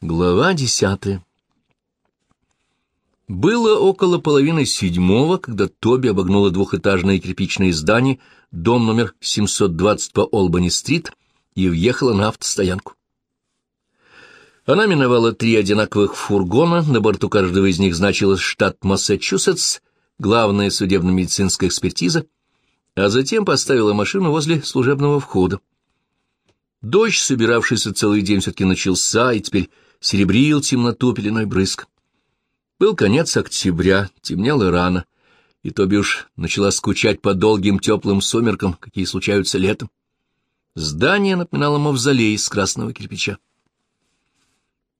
Глава десятая Было около половины седьмого, когда Тоби обогнула двухэтажное кирпичное здание, дом номер 720 по Олбани-стрит, и въехала на автостоянку. Она миновала три одинаковых фургона, на борту каждого из них значилось штат Массачусетс, главная судебно-медицинская экспертиза, а затем поставила машину возле служебного входа. Дождь, собиравшийся целый день, все-таки начался, и теперь серебрил темноту пеленой брызг. Был конец октября, темнело рано, и Тоби уж начала скучать по долгим теплым сумеркам, какие случаются летом. Здание напоминало мавзолей из красного кирпича.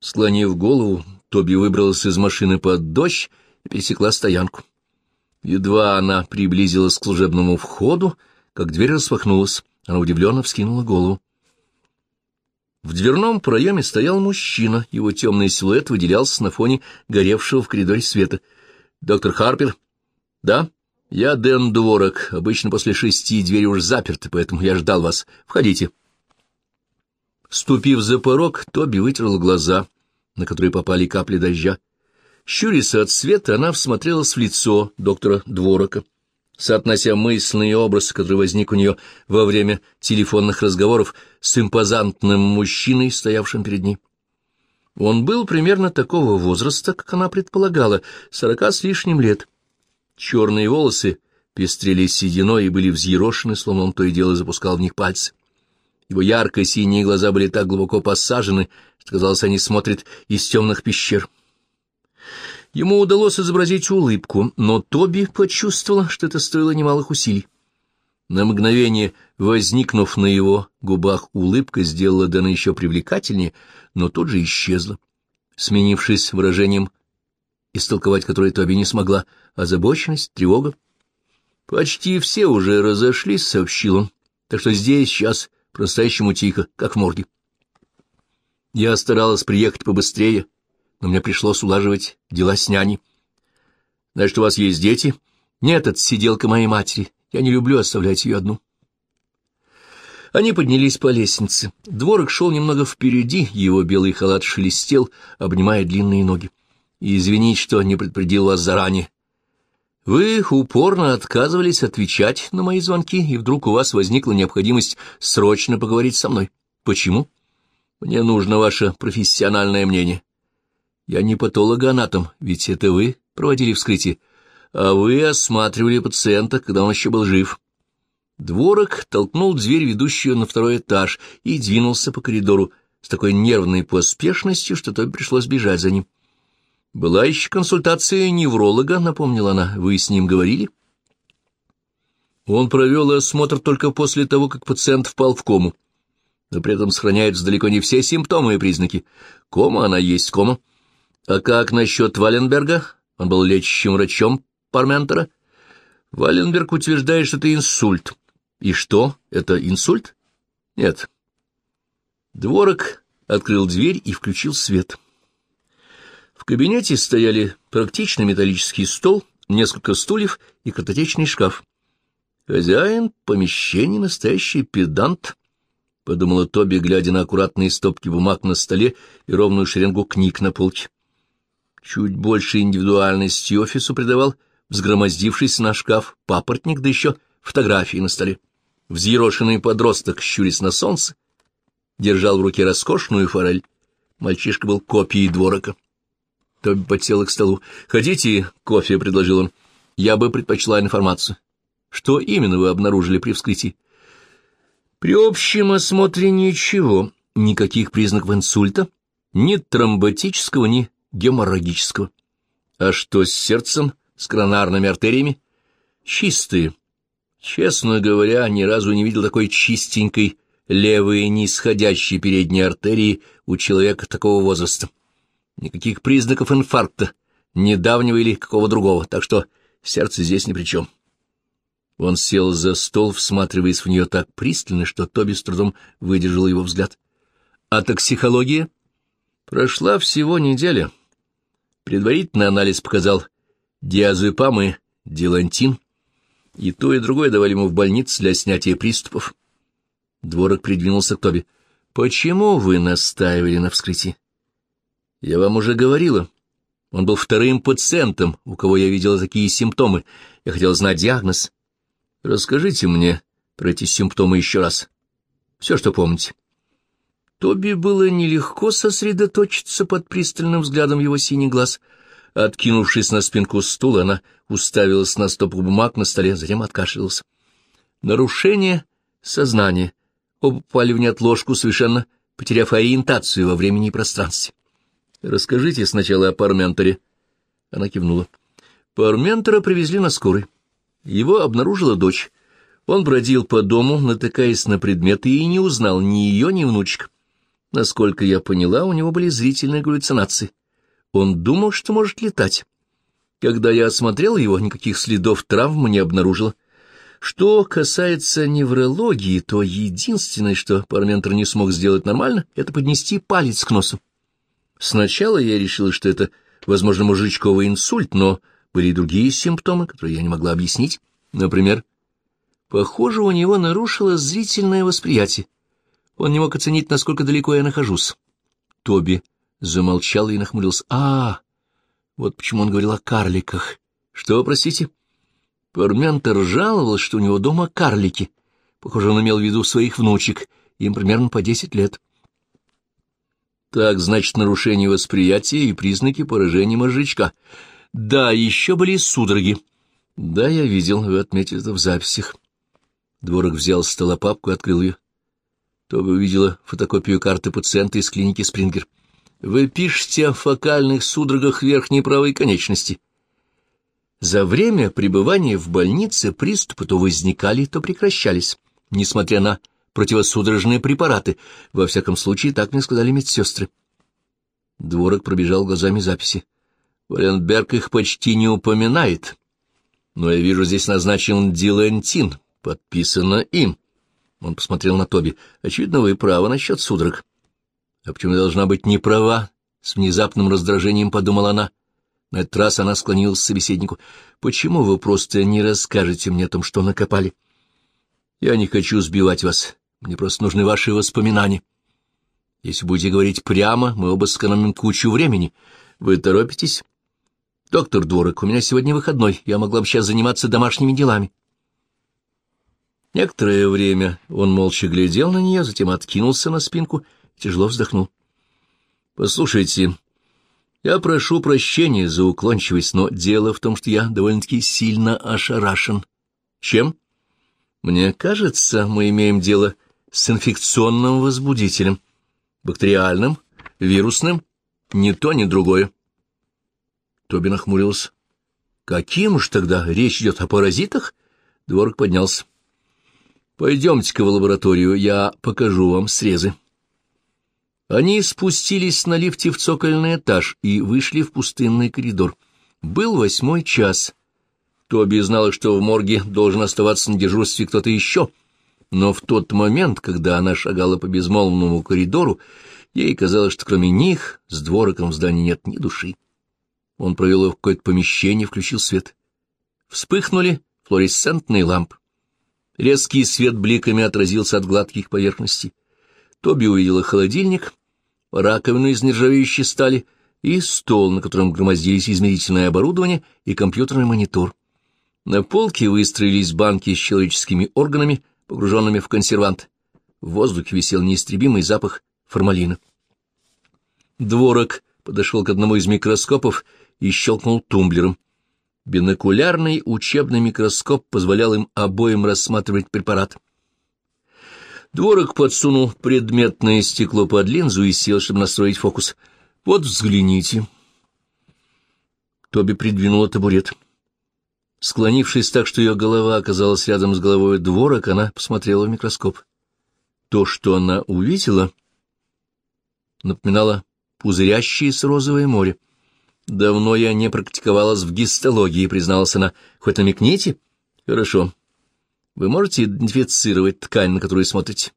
Склонив голову, Тоби выбралась из машины под дождь и пересекла стоянку. Едва она приблизилась к служебному входу, как дверь распахнулась. Она удивленно вскинула голову. В дверном проеме стоял мужчина, его темный силуэт выделялся на фоне горевшего в коридоре света. «Доктор Харпер?» «Да, я Дэн Дворок. Обычно после шести двери уж заперты, поэтому я ждал вас. Входите». Ступив за порог, Тоби вытерла глаза, на которые попали капли дождя. Щурясь от света, она всмотрелась в лицо доктора Дворока соотнося мысленный образ, который возник у нее во время телефонных разговоров с импозантным мужчиной, стоявшим перед ней. Он был примерно такого возраста, как она предполагала, сорока с лишним лет. Черные волосы пестрели сединой и были взъерошены, словно он то и дело запускал в них пальцы. Его ярко-синие глаза были так глубоко посажены, что, казалось, они смотрят из темных пещер. Ему удалось изобразить улыбку, но Тоби почувствовала, что это стоило немалых усилий. На мгновение, возникнув на его губах, улыбка сделала Дэна еще привлекательнее, но тут же исчезла, сменившись выражением, истолковать которое Тоби не смогла, озабоченность, тревога. «Почти все уже разошлись», — сообщил он, — «так что здесь сейчас по-настоящему тихо, как в морге». Я старалась приехать побыстрее, — но мне пришлось улаживать дела с няней. Значит, у вас есть дети? Нет, это сиделка моей матери. Я не люблю оставлять ее одну. Они поднялись по лестнице. Дворок шел немного впереди, его белый халат шелестел, обнимая длинные ноги. Извините, что не предупредил вас заранее. Вы упорно отказывались отвечать на мои звонки, и вдруг у вас возникла необходимость срочно поговорить со мной. Почему? Мне нужно ваше профессиональное мнение. Я не патологоанатом, ведь это вы проводили вскрытие, а вы осматривали пациента, когда он еще был жив. Дворок толкнул дверь, ведущую на второй этаж, и двинулся по коридору с такой нервной поспешностью, что то пришлось бежать за ним. «Была еще консультация невролога», — напомнила она. «Вы с ним говорили?» Он провел осмотр только после того, как пациент впал в кому, но при этом сохраняются далеко не все симптомы и признаки. Кома она есть кома. А как насчет Валенберга? Он был лечащим врачом Парментера. Валенберг утверждает, что это инсульт. И что, это инсульт? Нет. Дворок открыл дверь и включил свет. В кабинете стояли практичный металлический стол, несколько стульев и картотечный шкаф. Хозяин помещения настоящий педант, — подумала Тоби, глядя на аккуратные стопки бумаг на столе и ровную шеренгу книг на полке. Чуть больше индивидуальности офису придавал взгромоздившийся на шкаф папоротник, да еще фотографии на столе. Взъерошенный подросток, щурясь на солнце, держал в руке роскошную форель. Мальчишка был копией дворока. Тоби подсел к столу. «Хотите кофе?» — предложил он. «Я бы предпочла информацию. Что именно вы обнаружили при вскрытии?» «При общем осмотре ничего. Никаких признаков инсульта. Ни тромботического, ни геморрагического. А что с сердцем, с коронарными артериями? Чистые. Честно говоря, ни разу не видел такой чистенькой левой нисходящей передней артерии у человека такого возраста. Никаких признаков инфаркта, недавнего или какого другого, так что сердце здесь ни при чем. Он сел за стол, всматриваясь в нее так пристально, что Тоби с трудом выдержал его взгляд. А токсикология? Прошла всего неделя. Предварительный анализ показал диазепам и дилантин, и то, и другое давали ему в больнице для снятия приступов. Дворок придвинулся к Тоби. «Почему вы настаивали на вскрытии?» Я вам уже говорила. Он был вторым пациентом, у кого я видела такие симптомы. Я хотела знать диагноз. Расскажите мне про эти симптомы еще раз. Все, что помните. Тоби было нелегко сосредоточиться под пристальным взглядом его синий глаз. Откинувшись на спинку стула, она уставилась на стопку бумаг на столе, затем откашлялась. Нарушение сознания. Оба попали в неотложку, совершенно потеряв ориентацию во времени и пространстве. «Расскажите сначала о Парменторе». Она кивнула. Парментора привезли на скорой. Его обнаружила дочь. Он бродил по дому, натыкаясь на предметы, и не узнал ни ее, ни внучек. Насколько я поняла, у него были зрительные галлюцинации. Он думал, что может летать. Когда я осмотрел его, никаких следов травмы не обнаружила. Что касается неврологии, то единственное, что Парментер не смог сделать нормально, это поднести палец к носу. Сначала я решила, что это, возможно, мужичковый инсульт, но были и другие симптомы, которые я не могла объяснить. Например, похоже, у него нарушилось зрительное восприятие. Он не мог оценить, насколько далеко я нахожусь. Тоби замолчал и нахмурился. «А, вот почему он говорил о карликах. Что, простите?» Парментер жаловался, что у него дома карлики. Похоже, он имел в виду своих внучек, им примерно по десять лет. Так, значит, нарушение восприятия и признаки поражения мозжечка. Да, еще были судороги. Да, я видел, вы отметили это в записях. Дворок взял с стола папку и открыл ее. То вы увидела фотокопию карты пациента из клиники Спрингер. Вы пишете о фокальных судорогах верхней правой конечности. За время пребывания в больнице приступы то возникали, то прекращались, несмотря на противосудорожные препараты. Во всяком случае, так мне сказали медсестры. Дворок пробежал глазами записи. Валенберг их почти не упоминает. Но я вижу, здесь назначен Дилентин. Подписано им. Он посмотрел на Тоби. Очевидно, вы правы насчет судорог. А почему должна быть не права? С внезапным раздражением подумала она. На этот раз она склонилась к собеседнику. «Почему вы просто не расскажете мне о том, что накопали?» «Я не хочу сбивать вас. Мне просто нужны ваши воспоминания. Если будете говорить прямо, мы оба сэкономим кучу времени. Вы торопитесь?» «Доктор Дворок, у меня сегодня выходной. Я могла бы сейчас заниматься домашними делами». Некоторое время он молча глядел на нее, затем откинулся на спинку и тяжело вздохнул. «Послушайте, я прошу прощения за уклончивость, но дело в том, что я довольно-таки сильно ошарашен. Чем? Мне кажется, мы имеем дело с инфекционным возбудителем. Бактериальным, вирусным, ни то, ни другое. Тоби нахмурился. Каким уж тогда речь идет о паразитах? Дворок поднялся. Пойдемте-ка в лабораторию, я покажу вам срезы. Они спустились на лифте в цокольный этаж и вышли в пустынный коридор. Был восьмой час. Тоби знала, что в морге должен оставаться на дежурстве кто-то еще, но в тот момент, когда она шагала по безмолвному коридору, ей казалось, что кроме них с двороком в здании нет ни души. Он провел ее в какое-то помещение, включил свет. Вспыхнули флуоресцентные лампы. Резкий свет бликами отразился от гладких поверхностей. Тоби увидела холодильник, раковину из нержавеющей стали и стол, на котором громоздились измерительное оборудование и компьютерный монитор. На полке выстроились банки с человеческими органами, погруженными в консервант. В воздухе висел неистребимый запах формалина. Дворок подошел к одному из микроскопов и щелкнул тумблером. Бинокулярный учебный микроскоп позволял им обоим рассматривать препарат. Дворок подсунул предметное стекло под линзу и сел, чтобы настроить фокус. «Вот взгляните». Тоби придвинула табурет. Склонившись так, что ее голова оказалась рядом с головой дворок, она посмотрела в микроскоп. То, что она увидела, напоминало пузырящееся розовое море. «Давно я не практиковалась в гистологии», — призналась она. «Хоть намекните?» «Хорошо. Вы можете идентифицировать ткань, на которую смотрите?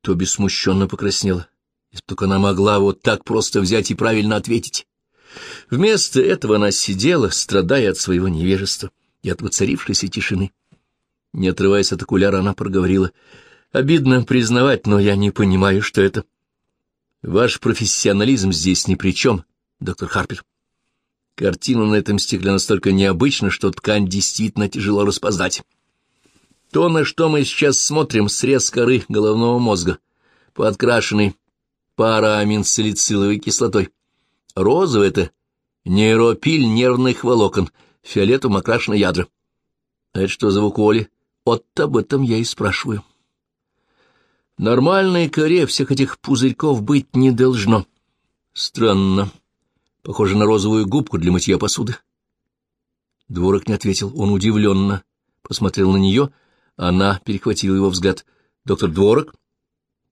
Тоби смущенно покраснела. Если только она могла вот так просто взять и правильно ответить. Вместо этого она сидела, страдая от своего невежества и от воцарившейся тишины. Не отрываясь от окуляра, она проговорила. «Обидно признавать, но я не понимаю, что это». Ваш профессионализм здесь ни при чем, доктор Харпер. Картина на этом стекле настолько необычна, что ткань действительно тяжело распознать. То, на что мы сейчас смотрим, срез коры головного мозга, подкрашенный парааминсалициловой кислотой. Розовый — это нейропиль нервных волокон, фиолетовым окрашены ядра. Это что за вуколи? Вот об этом я и спрашиваю. Нормальной коре всех этих пузырьков быть не должно. Странно. Похоже на розовую губку для мытья посуды. Дворок не ответил. Он удивленно посмотрел на нее. Она перехватила его взгляд. «Доктор Дворок?»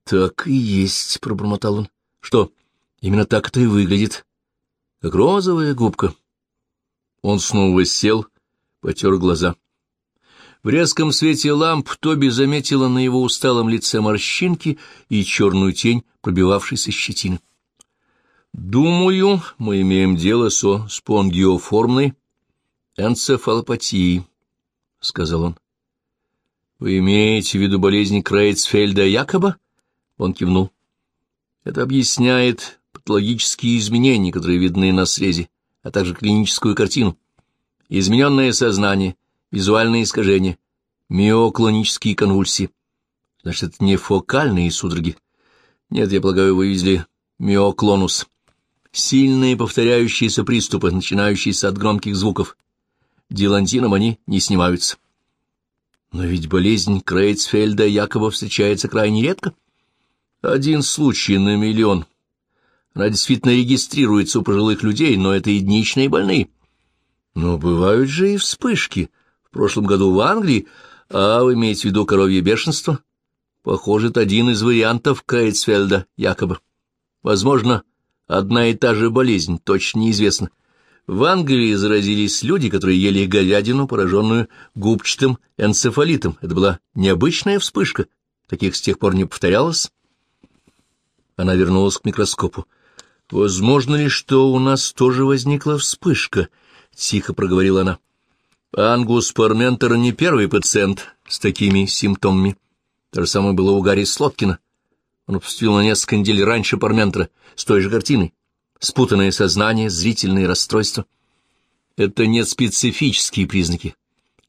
«Так и есть», — пробормотал он. «Что, именно так это и выглядит. Как розовая губка». Он снова сел, потер глаза. В резком свете ламп Тоби заметила на его усталом лице морщинки и черную тень, пробивавшейся щетины. «Думаю, мы имеем дело со спонгиоформной энцефалопатией», — сказал он. «Вы имеете в виду болезнь Крейцфельда Якоба?» Он кивнул. «Это объясняет патологические изменения, которые видны на срезе, а также клиническую картину. Измененное сознание, визуальные искажения, миоклонические конвульсии. Значит, это не фокальные судороги. Нет, я полагаю, вы видели миоклонус. Сильные повторяющиеся приступы, начинающиеся от громких звуков. Дилантином они не снимаются. Но ведь болезнь Крейцфельда якобы встречается крайне редко. Один случай на миллион. Она действительно регистрируется у пожилых людей, но это единичные больные. Но бывают же и вспышки. В прошлом году в Англии, а вы имеете в виду коровье бешенство? Похоже, это один из вариантов Крейцфельда, якобы. Возможно, одна и та же болезнь, точно неизвестно. В Англии заразились люди, которые ели говядину, пораженную губчатым энцефалитом. Это была необычная вспышка. Таких с тех пор не повторялось. Она вернулась к микроскопу. «Возможно ли, что у нас тоже возникла вспышка?» — тихо проговорила она. «Ангус Парментер не первый пациент с такими симптомами. То же самое было у Гарри Слоткина. Он поступил на несколько недель раньше Парментера с той же картиной. Спутанное сознание, зрительные расстройства. Это не специфические признаки.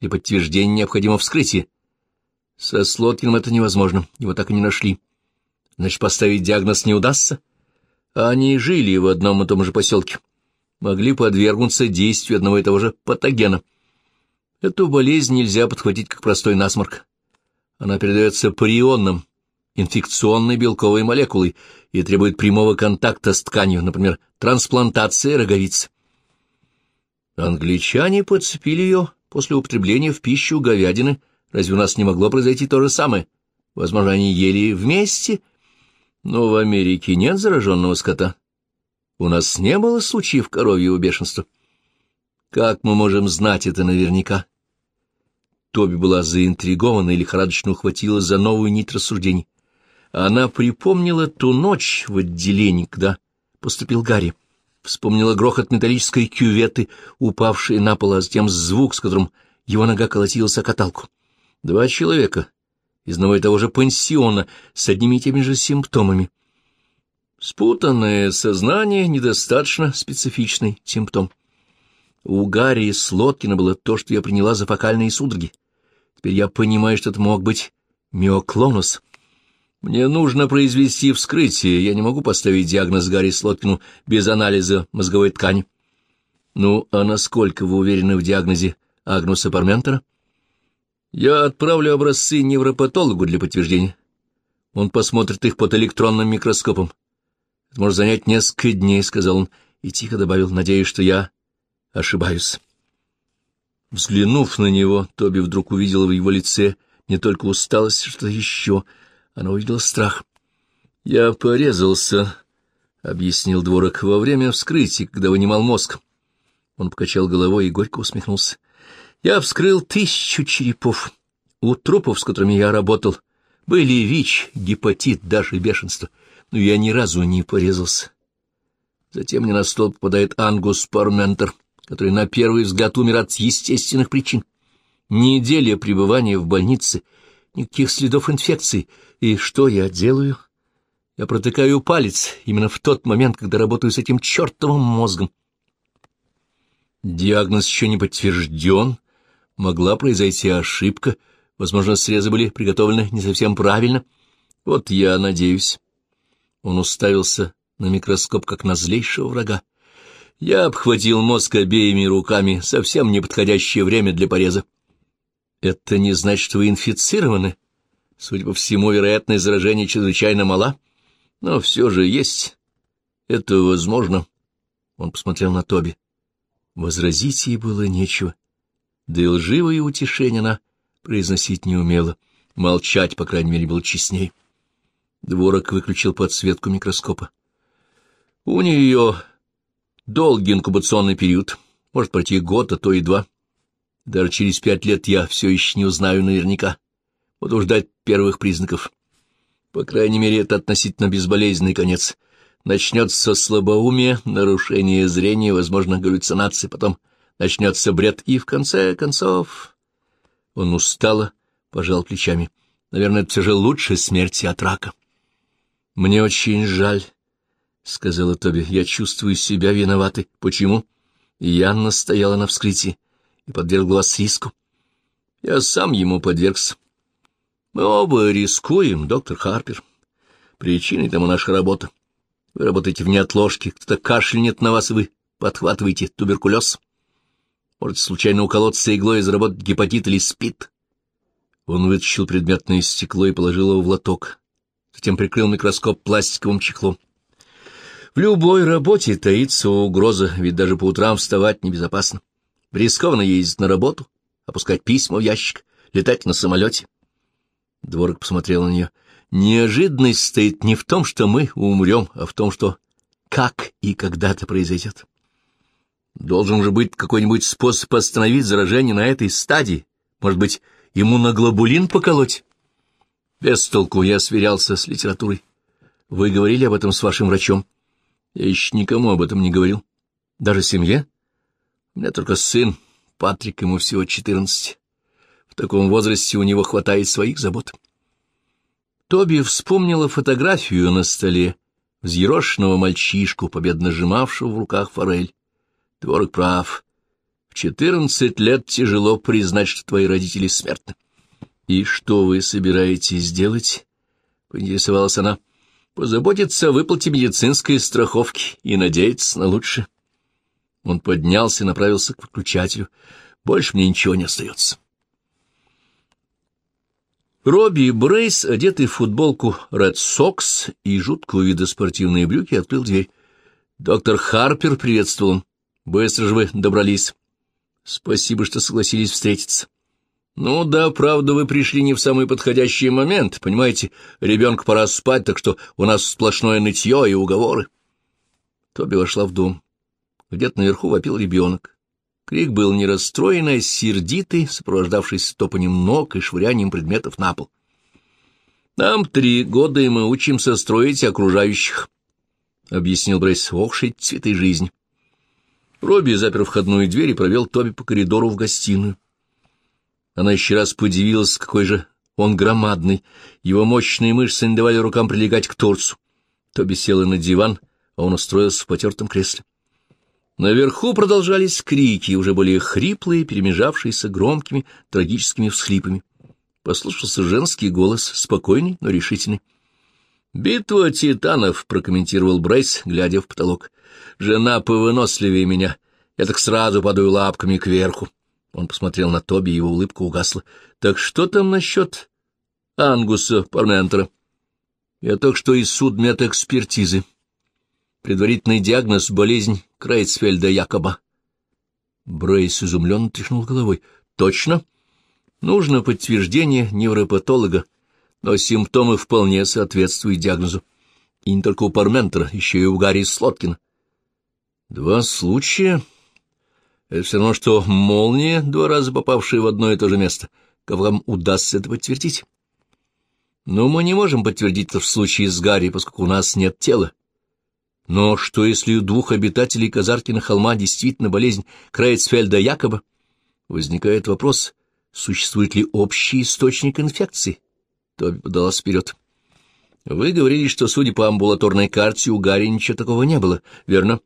Для подтверждения необходимо вскрытие. Со Слоткиным это невозможно, его так и не нашли. Значит, поставить диагноз не удастся? Они жили в одном и том же поселке могли подвергнуться действию одного и того же патогена. Эту болезнь нельзя подхватить как простой насморк. Она передается парионным, инфекционной белковой молекулой и требует прямого контакта с тканью, например, трансплантации роговиц. Англичане подцепили ее после употребления в пищу говядины. Разве у нас не могло произойти то же самое? Возможно, они ели вместе, но в Америке нет зараженного скота. У нас не было случаев коровьего бешенства. Как мы можем знать это наверняка? Тоби была заинтригована и лихорадочно ухватилась за новую нить рассуждений. Она припомнила ту ночь в отделении, когда поступил Гарри. Вспомнила грохот металлической кюветы, упавшей на пол, а затем звук, с которым его нога колотилась о каталку. Два человека из одного и того же пансиона с одними и теми же симптомами — Спутанное сознание — недостаточно специфичный симптом. У Гарри Слоткина было то, что я приняла за фокальные судороги. Теперь я понимаю, что это мог быть миоклонус. Мне нужно произвести вскрытие, я не могу поставить диагноз Гарри Слоткину без анализа мозговой ткани. Ну, а насколько вы уверены в диагнозе Агнуса Парментера? Я отправлю образцы невропатологу для подтверждения. Он посмотрит их под электронным микроскопом. Это может занять несколько дней, — сказал он, и тихо добавил, — надеюсь, что я ошибаюсь. Взглянув на него, Тоби вдруг увидела в его лице не только усталость, что еще. Она увидела страх. — Я порезался, — объяснил дворок, — во время вскрытия, когда вынимал мозг. Он покачал головой и горько усмехнулся. — Я вскрыл тысячу черепов. У трупов, с которыми я работал, были ВИЧ, гепатит, даже бешенство — но я ни разу не порезался. Затем мне на стол попадает Ангус Парментер, который на первый взгляд умер от естественных причин. Неделя пребывания в больнице, никаких следов инфекции. И что я делаю? Я протыкаю палец именно в тот момент, когда работаю с этим чертовым мозгом. Диагноз еще не подтвержден. Могла произойти ошибка. Возможно, срезы были приготовлены не совсем правильно. Вот я надеюсь. Он уставился на микроскоп, как на злейшего врага. Я обхватил мозг обеими руками, совсем неподходящее время для пореза. Это не значит, что вы инфицированы. Судя по всему, вероятность заражения чрезвычайно мала. Но все же есть. Это возможно. Он посмотрел на Тоби. Возразить ей было нечего. Да и лживое утешение она произносить не умела. Молчать, по крайней мере, было честней. Дворок выключил подсветку микроскопа. У нее долгий инкубационный период. Может пройти год, а то и два. Даже через пять лет я все еще не узнаю наверняка. Буду ждать первых признаков. По крайней мере, это относительно безболезненный конец. Начнется слабоумие, нарушение зрения, возможно, галлюцинации, потом начнется бред, и в конце концов... Он устало пожал плечами. Наверное, это все же лучше смерти от рака. — Мне очень жаль, — сказала Тоби. — Я чувствую себя виноватой. Почему? Я настояла на вскрытии и подвергла вас риску. Я сам ему подвергся. Мы оба рискуем, доктор Харпер. Причиной тому наша работа. Вы работаете в неотложке, кто-то кашлянет на вас, вы подхватываете туберкулез. Можете случайно уколоться иглой и заработать гепатит или спид. Он вытащил предметное стекло и положил его в лоток. Затем прикрыл микроскоп пластиковым чехлом. В любой работе таится угроза, ведь даже по утрам вставать небезопасно. Рискованно ездить на работу, опускать письма в ящик, летать на самолете. Дворок посмотрел на нее. Неожиданность стоит не в том, что мы умрем, а в том, что как и когда это произойдет. Должен же быть какой-нибудь способ остановить заражение на этой стадии. Может быть, иммуноглобулин поколоть? Без толку я сверялся с литературой. Вы говорили об этом с вашим врачом? Я еще никому об этом не говорил. Даже семье? У меня только сын, Патрик, ему всего четырнадцать. В таком возрасте у него хватает своих забот. Тоби вспомнила фотографию на столе, взъерошенного мальчишку, победно сжимавшего в руках форель. Творог прав. В четырнадцать лет тяжело признать, что твои родители смертны. — И что вы собираетесь делать? — поинтересовалась она. — Позаботиться о выплате медицинской страховки и надеяться на лучшее. Он поднялся и направился к выключателю. Больше мне ничего не остается. Робби Брейс, одетый в футболку Red Sox и жуткого вида спортивные брюки, открыл дверь. Доктор Харпер приветствовал. Быстро же вы добрались. Спасибо, что согласились встретиться. Ну да, правда, вы пришли не в самый подходящий момент. Понимаете, ребенку пора спать, так что у нас сплошное нытье и уговоры. Тоби вошла в дом. Где-то наверху вопил ребенок. Крик был не расстроенный, а сердитый, сопровождавшийся топанием ног и швырянием предметов на пол. «Нам три года, и мы учимся строить окружающих», — объяснил Брейс, — «охшить цветы жизни». Робби запер входную дверь и провел Тоби по коридору в гостиную. Она еще раз подивилась, какой же он громадный. Его мощные мышцы не давали рукам прилегать к торцу. Тоби села на диван, а он устроился в потертом кресле. Наверху продолжались крики, уже более хриплые, перемежавшиеся громкими трагическими всхлипами. Послушался женский голос, спокойный, но решительный. «Битва титанов», — прокомментировал Брейс, глядя в потолок. «Жена повыносливее меня. Я так сразу падаю лапками кверху». Он посмотрел на Тоби, его улыбка угасла. «Так что там насчет Ангуса Парментера?» «Я только что из судмедэкспертизы. Предварительный диагноз — болезнь Крейцфельда Якоба. Брейс изумленно тряхнул головой. «Точно? Нужно подтверждение невропатолога, но симптомы вполне соответствуют диагнозу. И не только у Парментера, еще и у Гарри Слоткина». «Два случая?» Это все равно, что молния, два раза попавшая в одно и то же место. Как вам удастся это подтвердить? Но мы не можем подтвердить это в случае с Гарри, поскольку у нас нет тела. Но что, если у двух обитателей Казаркина холма действительно болезнь Крейцфельда якобы? Возникает вопрос, существует ли общий источник инфекции? Тоби подалась вперед. Вы говорили, что, судя по амбулаторной карте, у Гарри ничего такого не было, верно?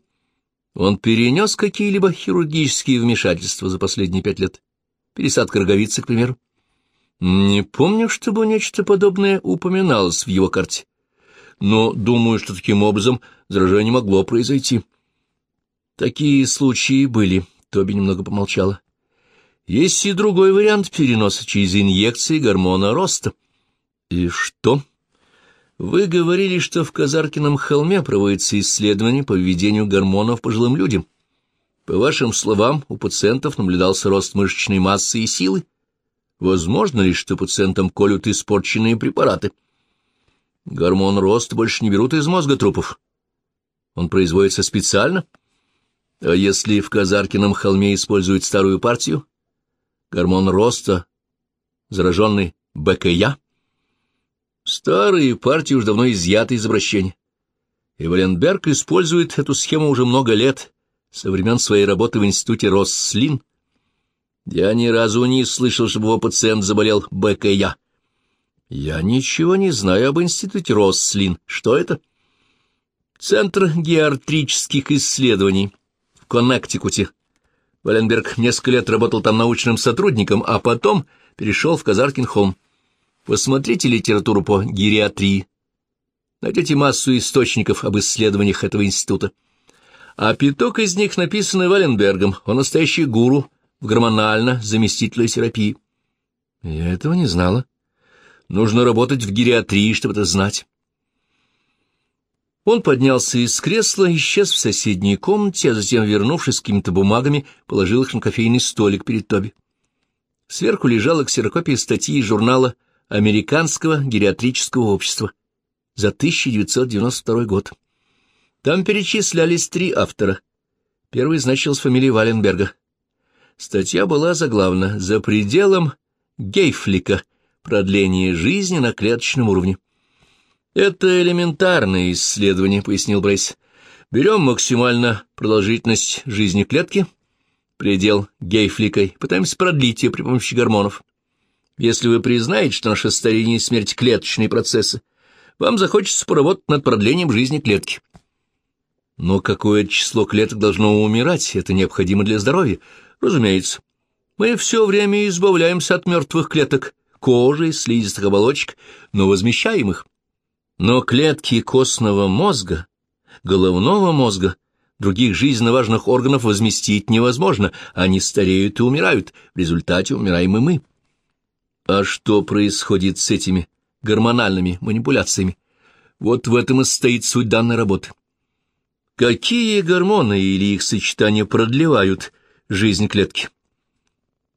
Он перенес какие-либо хирургические вмешательства за последние пять лет? Пересадка роговицы, к примеру? Не помню, чтобы нечто подобное упоминалось в его карте. Но думаю, что таким образом заражение могло произойти. Такие случаи были. Тоби немного помолчала. Есть и другой вариант переноса через инъекции гормона роста. И что? Вы говорили, что в Казаркином холме проводится исследование по введению гормонов пожилым людям. По вашим словам, у пациентов наблюдался рост мышечной массы и силы. Возможно ли, что пациентам колют испорченные препараты? Гормон роста больше не берут из мозга трупов. Он производится специально. А если в Казаркином холме используют старую партию? Гормон роста, зараженный БКЯ? Старые партии уж давно изъяты из обращения. И Валенберг использует эту схему уже много лет, со времен своей работы в институте Росслин. Я ни разу не слышал, чтобы его пациент заболел БКЯ. Я ничего не знаю об институте Росслин. Что это? Центр геартрических исследований в Коннектикуте. Валенберг несколько лет работал там научным сотрудником, а потом перешел в Казаркин-холм. Посмотрите литературу по гериатрии. Найдете массу источников об исследованиях этого института. А пяток из них написаны Валенбергом. Он настоящий гуру в гормонально-заместительной терапии. Я этого не знала. Нужно работать в гериатрии, чтобы это знать. Он поднялся из кресла, исчез в соседней комнате, а затем, вернувшись с какими-то бумагами, положил их на кофейный столик перед Тоби. Сверху лежала ксерокопия статьи из журнала Американского гериатрического общества за 1992 год. Там перечислялись три автора. Первый значился фамилией Валенберга. Статья была заглавна «За пределом Гейфлика. Продление жизни на клеточном уровне». «Это элементарное исследование», — пояснил Брейс. «Берем максимально продолжительность жизни клетки, предел Гейфлика, пытаемся продлить ее при помощи гормонов. Если вы признаете, что наше старение и смерть — клеточные процессы, вам захочется поработать над продлением жизни клетки. Но какое число клеток должно умирать, это необходимо для здоровья. Разумеется, мы все время избавляемся от мертвых клеток, кожи, слизистых оболочек, но возмещаем их. Но клетки костного мозга, головного мозга, других жизненно важных органов возместить невозможно, они стареют и умирают, в результате умираем и мы. А что происходит с этими гормональными манипуляциями? Вот в этом и стоит суть данной работы. Какие гормоны или их сочетания продлевают жизнь клетки?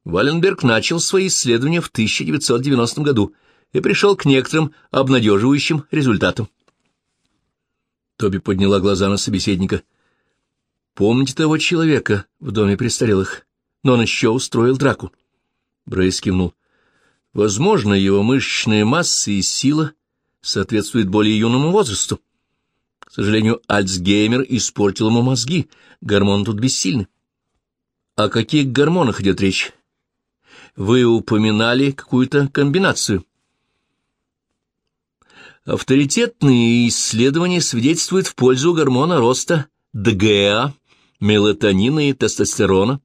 Валенберг начал свои исследования в 1990 году и пришел к некоторым обнадеживающим результатам. Тоби подняла глаза на собеседника. «Помните того человека в доме престарелых? Но он еще устроил драку». Брейс кивнул. Возможно, его мышечная масса и сила соответствуют более юному возрасту. К сожалению, Альцгеймер испортил ему мозги, гормоны тут бессильны. О каких гормонах идет речь? Вы упоминали какую-то комбинацию. Авторитетные исследования свидетельствуют в пользу гормона роста ДГА, мелатонина и тестостерона.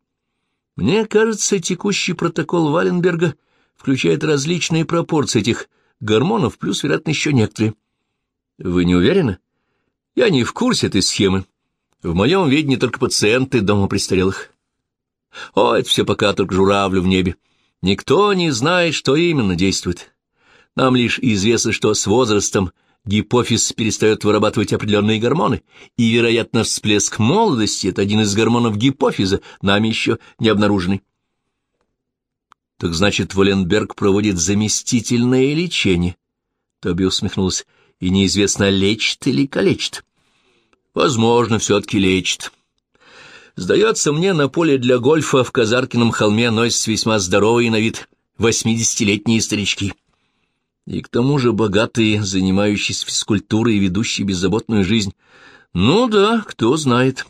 Мне кажется, текущий протокол Валенберга — включает различные пропорции этих гормонов, плюс, вероятно, еще некоторые. Вы не уверены? Я не в курсе этой схемы. В моем видении только пациенты дома престарелых. О, это все пока только журавлю в небе. Никто не знает, что именно действует. Нам лишь известно, что с возрастом гипофиз перестает вырабатывать определенные гормоны, и, вероятно, всплеск молодости — это один из гормонов гипофиза, нами еще не обнаруженный. Так значит, Валенберг проводит заместительное лечение. Тоби усмехнулся. И неизвестно, лечит или калечит. Возможно, все-таки лечит. Сдается мне, на поле для гольфа в Казаркином холме носятся весьма здоровые на вид восьмидесятилетние старички. И к тому же богатые, занимающиеся физкультурой и ведущие беззаботную жизнь. Ну да, кто знает.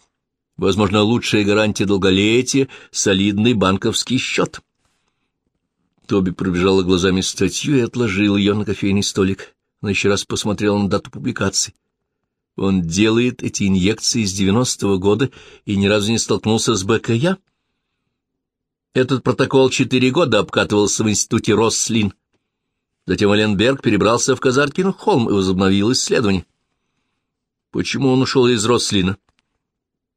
Возможно, лучшая гарантия долголетия — солидный банковский счет. Тоби пробежала глазами статью и отложил ее на кофейный столик. Она еще раз посмотрела на дату публикации. Он делает эти инъекции с девяностого года и ни разу не столкнулся с БКЯ? Этот протокол четыре года обкатывался в институте Росслин. Затем Оленберг перебрался в Казаркин холм и возобновил исследование. Почему он ушел из Росслина?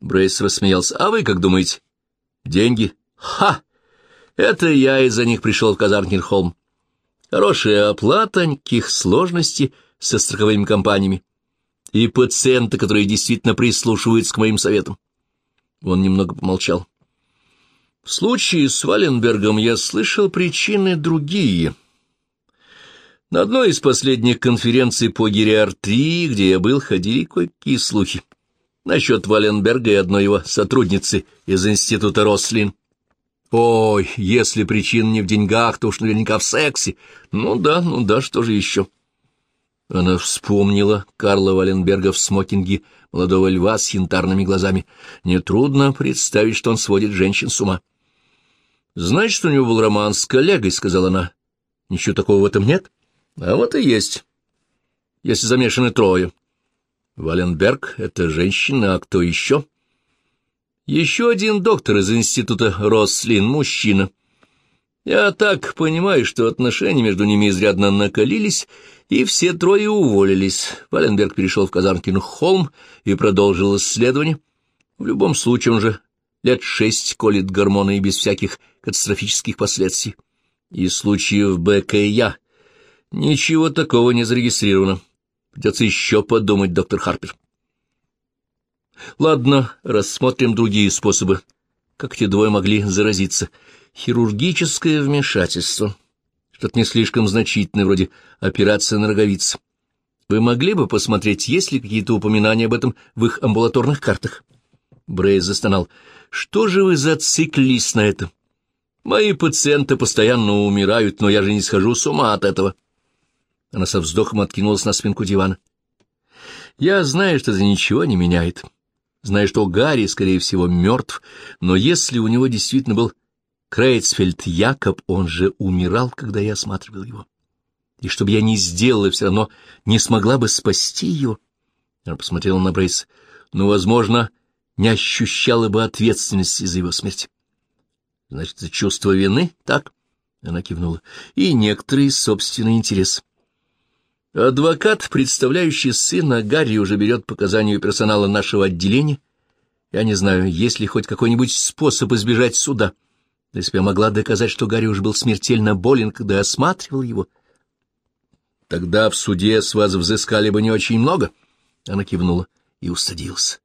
Брейс рассмеялся. А вы как думаете? Деньги? Ха! Это я из-за них пришел в Казаркин холм. Хорошая оплата, никаких сложностей со страховыми компаниями. И пациенты, которые действительно прислушиваются к моим советам. Он немного помолчал. В случае с Валенбергом я слышал причины другие. На одной из последних конференций по гериатрии, где я был, ходили кое-какие слухи. Насчет Валенберга и одной его сотрудницы из института Рослин. Ой, если причина не в деньгах, то уж наверняка в сексе. Ну да, ну да, что же еще? Она вспомнила Карла Валенберга в смокинге молодого льва с янтарными глазами. Нетрудно представить, что он сводит женщин с ума. «Значит, у него был роман с коллегой», — сказала она. «Ничего такого в этом нет?» «А вот и есть, если замешаны трое». «Валенберг — это женщина, а кто еще?» «Еще один доктор из института Рослин, мужчина». Я так понимаю, что отношения между ними изрядно накалились, и все трое уволились. Валенберг перешел в Казанкин холм и продолжил исследование. В любом случае он же лет шесть колет гормоны и без всяких катастрофических последствий. И случаев БКЯ ничего такого не зарегистрировано. Придется еще подумать, доктор Харпер. Ладно, рассмотрим другие способы, как эти двое могли заразиться. Хирургическое вмешательство. Что-то не слишком значительное, вроде операции на роговице. Вы могли бы посмотреть, есть ли какие-то упоминания об этом в их амбулаторных картах? Брейз застонал. Что же вы зациклились на этом? Мои пациенты постоянно умирают, но я же не схожу с ума от этого. Она со вздохом откинулась на спинку дивана. Я знаю, что это ничего не меняет. Знаю, что Гарри, скорее всего, мертв, но если у него действительно был Крейцфельд Якоб, он же умирал, когда я осматривал его. И что бы я ни сделала, все равно не смогла бы спасти его. Она посмотрела на Брейс. Ну, возможно, не ощущала бы ответственности за его смерть. Значит, за чувство вины, так? Она кивнула. И некоторый собственный интерес. Адвокат, представляющий сына Гарри, уже берет показания у персонала нашего отделения. Я не знаю, есть ли хоть какой-нибудь способ избежать суда. Если бы я могла доказать, что Гарри уже был смертельно болен, когда осматривал его. Тогда в суде с вас взыскали бы не очень много. Она кивнула и устыдился.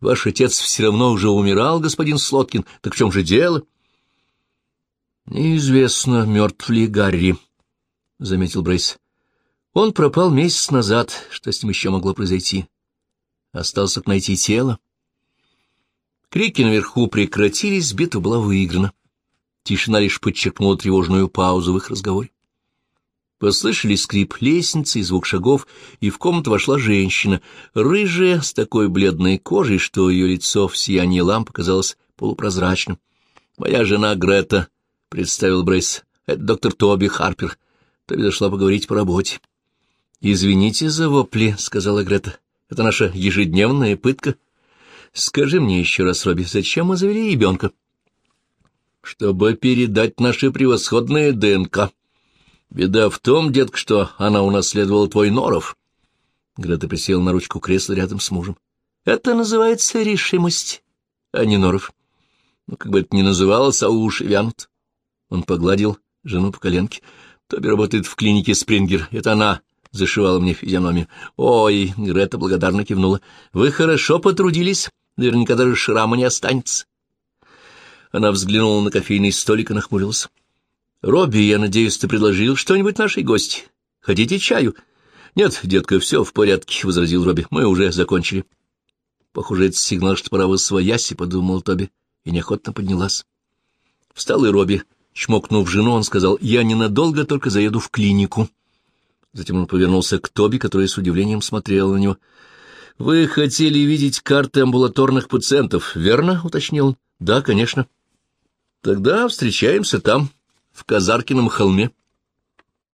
Ваш отец все равно уже умирал, господин Слоткин. Так в чем же дело? — Неизвестно, мертв ли Гарри, — заметил Брейс. — Он пропал месяц назад. Что с ним еще могло произойти? Остался найти тело. Крики наверху прекратились, битва была выиграна. Тишина лишь подчеркнула тревожную паузу в их разговоре. Послышались скрип лестницы и звук шагов, и в комнату вошла женщина, рыжая, с такой бледной кожей, что ее лицо в сиянии ламп казалось полупрозрачным. «Моя жена Грета», — представил Брейс, — «это доктор Тоби Харпер. Тоби зашла поговорить по работе». «Извините за вопли», — сказала Грета. «Это наша ежедневная пытка». «Скажи мне еще раз, Робби, зачем мы завели ребенка?» «Чтобы передать наши превосходные ДНК», Беда в том, детка, что она унаследовала твой норов. Грета присела на ручку кресла рядом с мужем. Это называется решимость, а не норов. Ну, как бы это ни называлось, а уши вянут. Он погладил жену по коленке. Тоби работает в клинике Спрингер. Это она зашивала мне физиономию. Ой, Грета благодарно кивнула. Вы хорошо потрудились. Наверняка даже шрама не останется. Она взглянула на кофейный столик и нахмурилась. «Робби, я надеюсь, ты предложил что-нибудь нашей гости? Хотите чаю?» «Нет, детка, все в порядке», — возразил Робби. «Мы уже закончили». «Похоже, это сигнал, что пора восвоясь», — подумал Тоби, и неохотно поднялась. Встал и Робби. Чмокнув жену, он сказал, «Я ненадолго только заеду в клинику». Затем он повернулся к Тоби, который с удивлением смотрел на него. «Вы хотели видеть карты амбулаторных пациентов, верно?» — уточнил. «Да, конечно». «Тогда встречаемся там» в Казаркином холме.